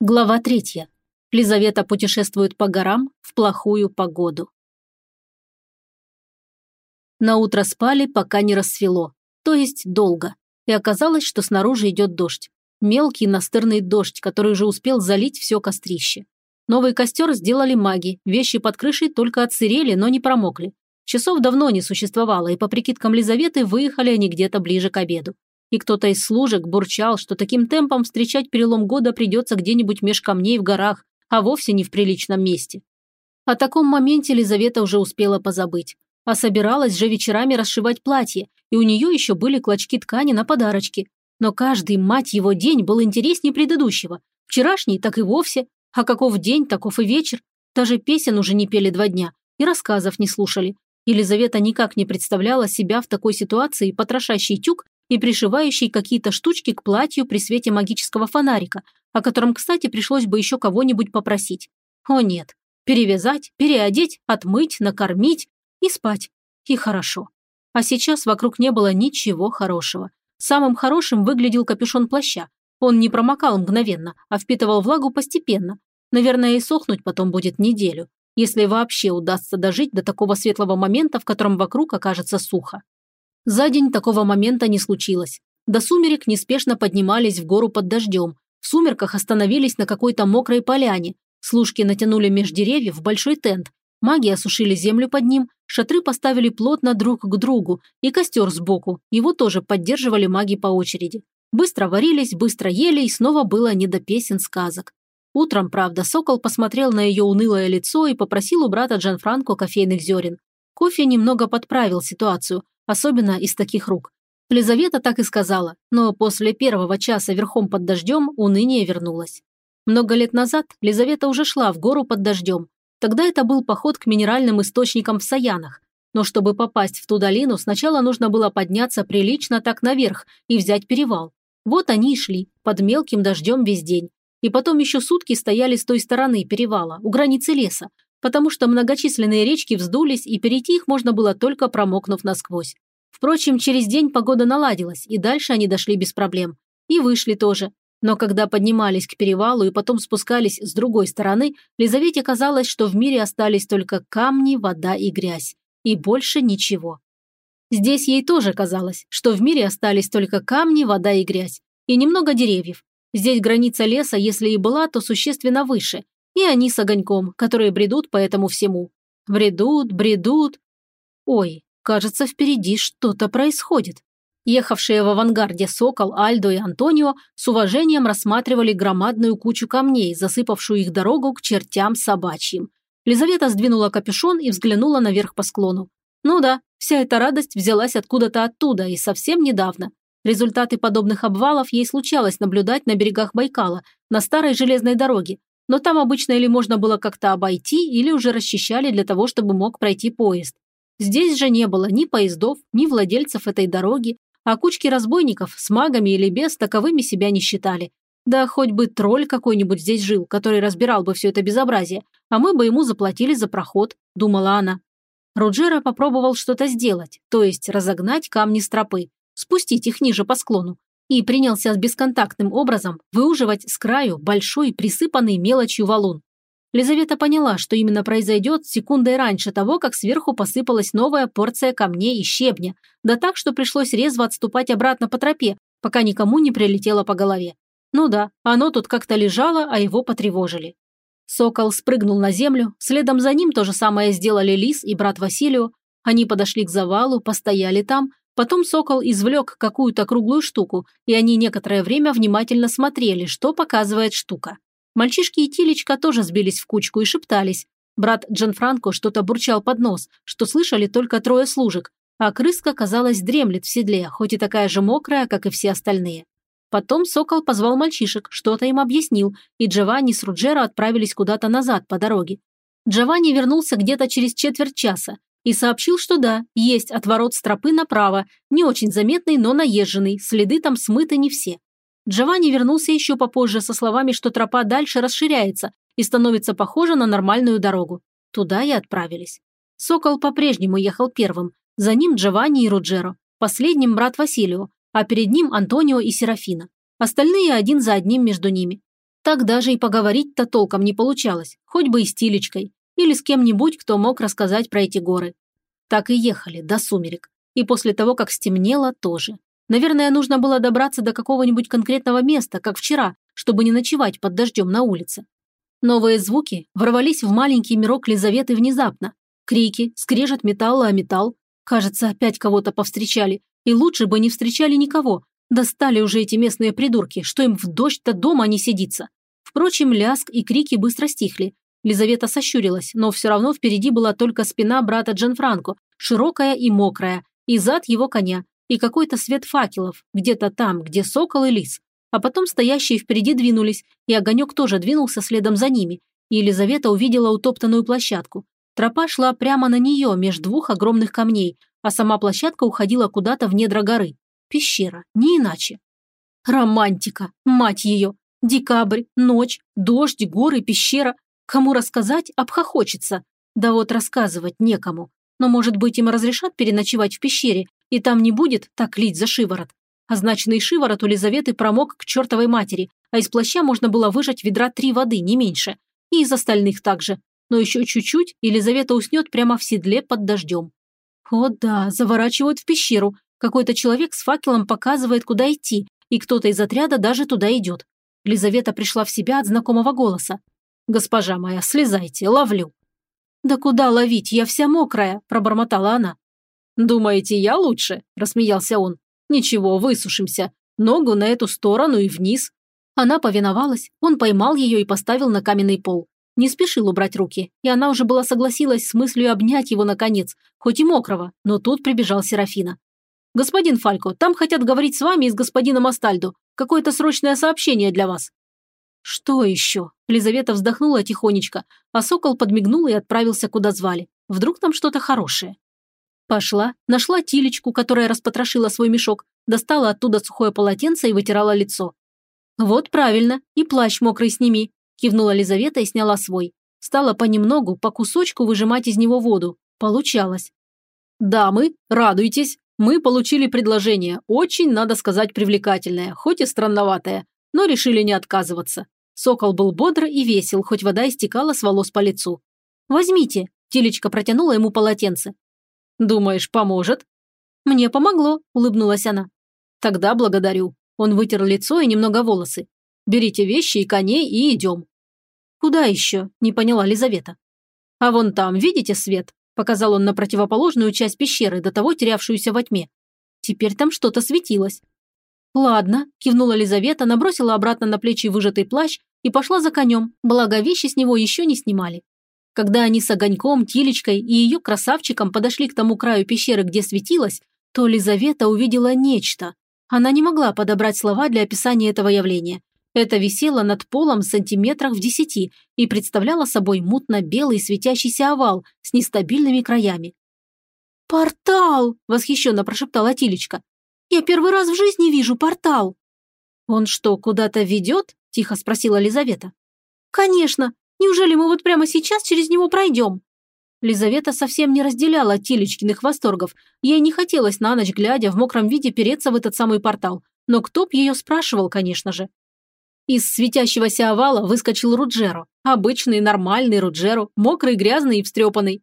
Глава третья. Лизавета путешествует по горам в плохую погоду. На утро спали, пока не рассвело, то есть долго, и оказалось, что снаружи идет дождь. Мелкий настырный дождь, который уже успел залить все кострище. Новый костер сделали маги, вещи под крышей только отсырели, но не промокли. Часов давно не существовало, и по прикидкам Лизаветы выехали они где-то ближе к обеду и кто-то из служек бурчал, что таким темпом встречать перелом года придется где-нибудь меж камней в горах, а вовсе не в приличном месте. О таком моменте Лизавета уже успела позабыть. А собиралась же вечерами расшивать платье, и у нее еще были клочки ткани на подарочки. Но каждый, мать его, день был интереснее предыдущего. Вчерашний так и вовсе. А каков день, таков и вечер. Даже песен уже не пели два дня, и рассказов не слушали. Елизавета никак не представляла себя в такой ситуации, потрошащий тюк и пришивающий какие-то штучки к платью при свете магического фонарика, о котором, кстати, пришлось бы еще кого-нибудь попросить. О нет, перевязать, переодеть, отмыть, накормить и спать. И хорошо. А сейчас вокруг не было ничего хорошего. Самым хорошим выглядел капюшон плаща. Он не промокал мгновенно, а впитывал влагу постепенно. Наверное, и сохнуть потом будет неделю, если вообще удастся дожить до такого светлого момента, в котором вокруг окажется сухо. За день такого момента не случилось. До сумерек неспешно поднимались в гору под дождем. В сумерках остановились на какой-то мокрой поляне. Служки натянули меж деревьев большой тент. Маги осушили землю под ним, шатры поставили плотно друг к другу и костер сбоку. Его тоже поддерживали маги по очереди. Быстро варились, быстро ели и снова было не до песен сказок. Утром, правда, Сокол посмотрел на ее унылое лицо и попросил у брата Джанфранко кофейных зерен. Кофе немного подправил ситуацию, особенно из таких рук. Лизавета так и сказала, но после первого часа верхом под дождем уныние вернулось. Много лет назад Лизавета уже шла в гору под дождем. Тогда это был поход к минеральным источникам в Саянах. Но чтобы попасть в ту долину, сначала нужно было подняться прилично так наверх и взять перевал. Вот они и шли, под мелким дождем весь день. И потом еще сутки стояли с той стороны перевала, у границы леса, потому что многочисленные речки вздулись, и перейти их можно было только промокнув насквозь. Впрочем, через день погода наладилась, и дальше они дошли без проблем. И вышли тоже. Но когда поднимались к перевалу и потом спускались с другой стороны, Лизавете казалось, что в мире остались только камни, вода и грязь. И больше ничего. Здесь ей тоже казалось, что в мире остались только камни, вода и грязь. И немного деревьев. Здесь граница леса, если и была, то существенно выше и они с огоньком, которые бредут по этому всему. Бредут, бредут. Ой, кажется, впереди что-то происходит. Ехавшие в авангарде Сокол, Альдо и Антонио с уважением рассматривали громадную кучу камней, засыпавшую их дорогу к чертям собачьим. Лизавета сдвинула капюшон и взглянула наверх по склону. Ну да, вся эта радость взялась откуда-то оттуда и совсем недавно. Результаты подобных обвалов ей случалось наблюдать на берегах Байкала, на старой железной дороге, но там обычно или можно было как-то обойти, или уже расчищали для того, чтобы мог пройти поезд. Здесь же не было ни поездов, ни владельцев этой дороги, а кучки разбойников с магами или без таковыми себя не считали. Да хоть бы тролль какой-нибудь здесь жил, который разбирал бы все это безобразие, а мы бы ему заплатили за проход, думала она. Руджера попробовал что-то сделать, то есть разогнать камни с тропы, спустить их ниже по склону, и принялся бесконтактным образом выуживать с краю большой присыпанный мелочью валун. Лизавета поняла, что именно произойдет секундой раньше того, как сверху посыпалась новая порция камней и щебня, да так, что пришлось резво отступать обратно по тропе, пока никому не прилетело по голове. Ну да, оно тут как-то лежало, а его потревожили. Сокол спрыгнул на землю, следом за ним то же самое сделали Лис и брат Василию. Они подошли к завалу, постояли там, Потом сокол извлек какую-то круглую штуку, и они некоторое время внимательно смотрели, что показывает штука. Мальчишки и Тилечка тоже сбились в кучку и шептались. Брат Джанфранко что-то бурчал под нос, что слышали только трое служек, а крыска, казалось, дремлет в седле, хоть и такая же мокрая, как и все остальные. Потом сокол позвал мальчишек, что-то им объяснил, и Джованни с Руджеро отправились куда-то назад по дороге. Джованни вернулся где-то через четверть часа, и сообщил, что да, есть отворот с тропы направо, не очень заметный, но наезженный, следы там смыты не все. Джованни вернулся еще попозже со словами, что тропа дальше расширяется и становится похожа на нормальную дорогу. Туда и отправились. Сокол по-прежнему ехал первым, за ним Джованни и Руджеро, последним брат Василио, а перед ним Антонио и Серафина. Остальные один за одним между ними. Так даже и поговорить-то толком не получалось, хоть бы и с Тилечкой, или с кем-нибудь, кто мог рассказать про эти горы. Так и ехали до сумерек. И после того, как стемнело, тоже. Наверное, нужно было добраться до какого-нибудь конкретного места, как вчера, чтобы не ночевать под дождем на улице. Новые звуки ворвались в маленький мирок Лизаветы внезапно. Крики, скрежет металла о металл. Кажется, опять кого-то повстречали. И лучше бы не встречали никого. Достали уже эти местные придурки, что им в дождь-то дома не сидится. Впрочем, ляск и крики быстро стихли. Лизавета сощурилась, но все равно впереди была только спина брата Джанфранко, широкая и мокрая, и зад его коня, и какой-то свет факелов, где-то там, где сокол и лис. А потом стоящие впереди двинулись, и огонек тоже двинулся следом за ними, и Елизавета увидела утоптанную площадку. Тропа шла прямо на нее, меж двух огромных камней, а сама площадка уходила куда-то в недра горы. Пещера, не иначе. Романтика, мать ее! Декабрь, ночь, дождь, горы, пещера. Кому рассказать, обхохочется. Да вот рассказывать некому. Но, может быть, им разрешат переночевать в пещере, и там не будет так лить за шиворот. Означенный шиворот у Лизаветы промок к чертовой матери, а из плаща можно было выжать ведра три воды, не меньше. И из остальных также. Но еще чуть-чуть, и Лизавета уснет прямо в седле под дождем. О да, заворачивают в пещеру. Какой-то человек с факелом показывает, куда идти, и кто-то из отряда даже туда идет. Лизавета пришла в себя от знакомого голоса. «Госпожа моя, слезайте, ловлю». «Да куда ловить? Я вся мокрая», – пробормотала она. «Думаете, я лучше?» – рассмеялся он. «Ничего, высушимся. Ногу на эту сторону и вниз». Она повиновалась, он поймал ее и поставил на каменный пол. Не спешил убрать руки, и она уже была согласилась с мыслью обнять его наконец, хоть и мокрого, но тут прибежал Серафина. «Господин Фалько, там хотят говорить с вами и с господином Астальдо. Какое-то срочное сообщение для вас». «Что еще?» Лизавета вздохнула тихонечко, а сокол подмигнул и отправился, куда звали. Вдруг там что-то хорошее. Пошла, нашла Тилечку, которая распотрошила свой мешок, достала оттуда сухое полотенце и вытирала лицо. «Вот правильно, и плащ мокрый сними», – кивнула Лизавета и сняла свой. Стала понемногу, по кусочку выжимать из него воду. Получалось. «Дамы, радуйтесь, мы получили предложение, очень, надо сказать, привлекательное, хоть и странноватое, но решили не отказываться. Сокол был бодр и весел, хоть вода истекала с волос по лицу. «Возьмите», – Тилечка протянула ему полотенце. «Думаешь, поможет?» «Мне помогло», – улыбнулась она. «Тогда благодарю». Он вытер лицо и немного волосы. «Берите вещи и коней и идем». «Куда еще?» – не поняла Лизавета. «А вон там, видите свет? Показал он на противоположную часть пещеры, до того терявшуюся во тьме. Теперь там что-то светилось. «Ладно», – кивнула Лизавета, набросила обратно на плечи выжатый плащ и пошла за конем, благо вещи с него еще не снимали. Когда они с Огоньком, Тилечкой и ее красавчиком подошли к тому краю пещеры, где светилось, то Лизавета увидела нечто. Она не могла подобрать слова для описания этого явления. Это висело над полом сантиметрах в десяти и представляло собой мутно-белый светящийся овал с нестабильными краями. «Портал!» – восхищенно прошептала Тилечка. «Я первый раз в жизни вижу портал!» «Он что, куда-то ведет?» – тихо спросила Лизавета. «Конечно! Неужели мы вот прямо сейчас через него пройдем?» Лизавета совсем не разделяла Тилечкиных восторгов. Ей не хотелось на ночь, глядя в мокром виде, переться в этот самый портал. Но кто б ее спрашивал, конечно же. Из светящегося овала выскочил Руджеро. Обычный, нормальный Руджеро, мокрый, грязный и встрепанный.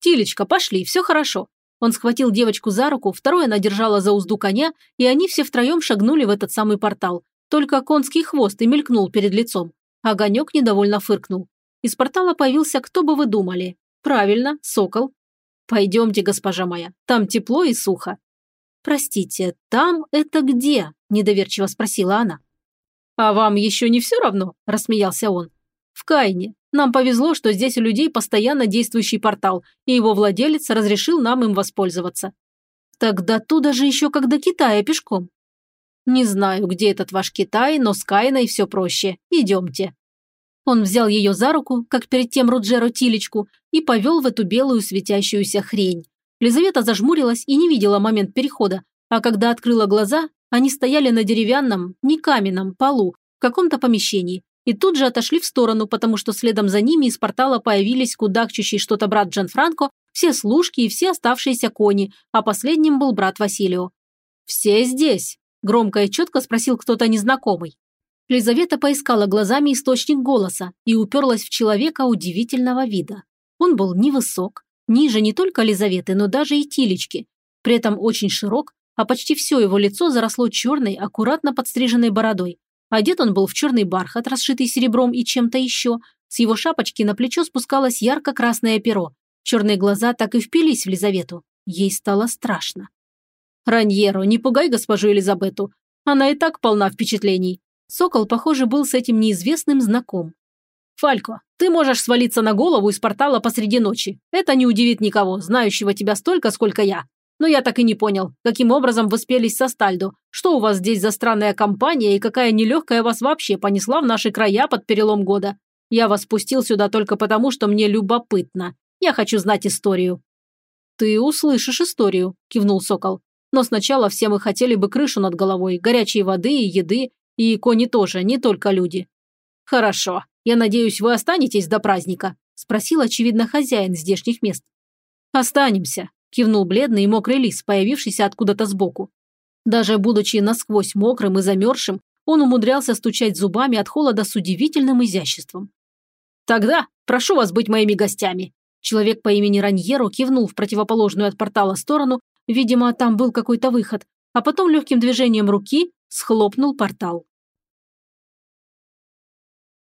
«Тилечка, пошли, все хорошо». Он схватил девочку за руку, второе она держала за узду коня, и они все втроем шагнули в этот самый портал. Только конский хвост и мелькнул перед лицом. Огонек недовольно фыркнул. Из портала появился, кто бы вы думали. Правильно, сокол. «Пойдемте, госпожа моя, там тепло и сухо». «Простите, там это где?» – недоверчиво спросила она. «А вам еще не все равно?» – рассмеялся он. «В Кайне. Нам повезло, что здесь у людей постоянно действующий портал, и его владелец разрешил нам им воспользоваться». «Тогда туда же еще как до Китая пешком». «Не знаю, где этот ваш Китай, но с Кайной все проще. Идемте». Он взял ее за руку, как перед тем Руджеро Тилечку, и повел в эту белую светящуюся хрень. Лизавета зажмурилась и не видела момент перехода, а когда открыла глаза, они стояли на деревянном, не каменном, полу, в каком-то помещении, и тут же отошли в сторону, потому что следом за ними из портала появились кудахчущий что-то брат Джанфранко, все служки и все оставшиеся кони, а последним был брат Василио. «Все здесь?» – громко и четко спросил кто-то незнакомый. Лизавета поискала глазами источник голоса и уперлась в человека удивительного вида. Он был невысок, ниже не только Лизаветы, но даже и Тилечки, при этом очень широк, а почти все его лицо заросло черной, аккуратно подстриженной бородой. Одет он был в черный бархат, расшитый серебром и чем-то еще. С его шапочки на плечо спускалось ярко-красное перо. Черные глаза так и впились в Лизавету. Ей стало страшно. «Раньеро, не пугай госпожу Елизабету. Она и так полна впечатлений. Сокол, похоже, был с этим неизвестным знаком. «Фалько, ты можешь свалиться на голову из портала посреди ночи. Это не удивит никого, знающего тебя столько, сколько я. Но я так и не понял, каким образом вы спелись со Стальдо, что у вас здесь за странная компания и какая нелегкая вас вообще понесла в наши края под перелом года. Я вас пустил сюда только потому, что мне любопытно. Я хочу знать историю». «Ты услышишь историю», – кивнул Сокол. «Но сначала все мы хотели бы крышу над головой, горячей воды и еды, и кони тоже, не только люди. Хорошо. Я надеюсь, вы останетесь до праздника? Спросил, очевидно, хозяин здешних мест. Останемся, кивнул бледный и мокрый лис, появившийся откуда-то сбоку. Даже будучи насквозь мокрым и замерзшим, он умудрялся стучать зубами от холода с удивительным изяществом. «Тогда прошу вас быть моими гостями». Человек по имени Раньеро кивнул в противоположную от портала сторону, видимо, там был какой-то выход, а потом легким движением руки схлопнул портал.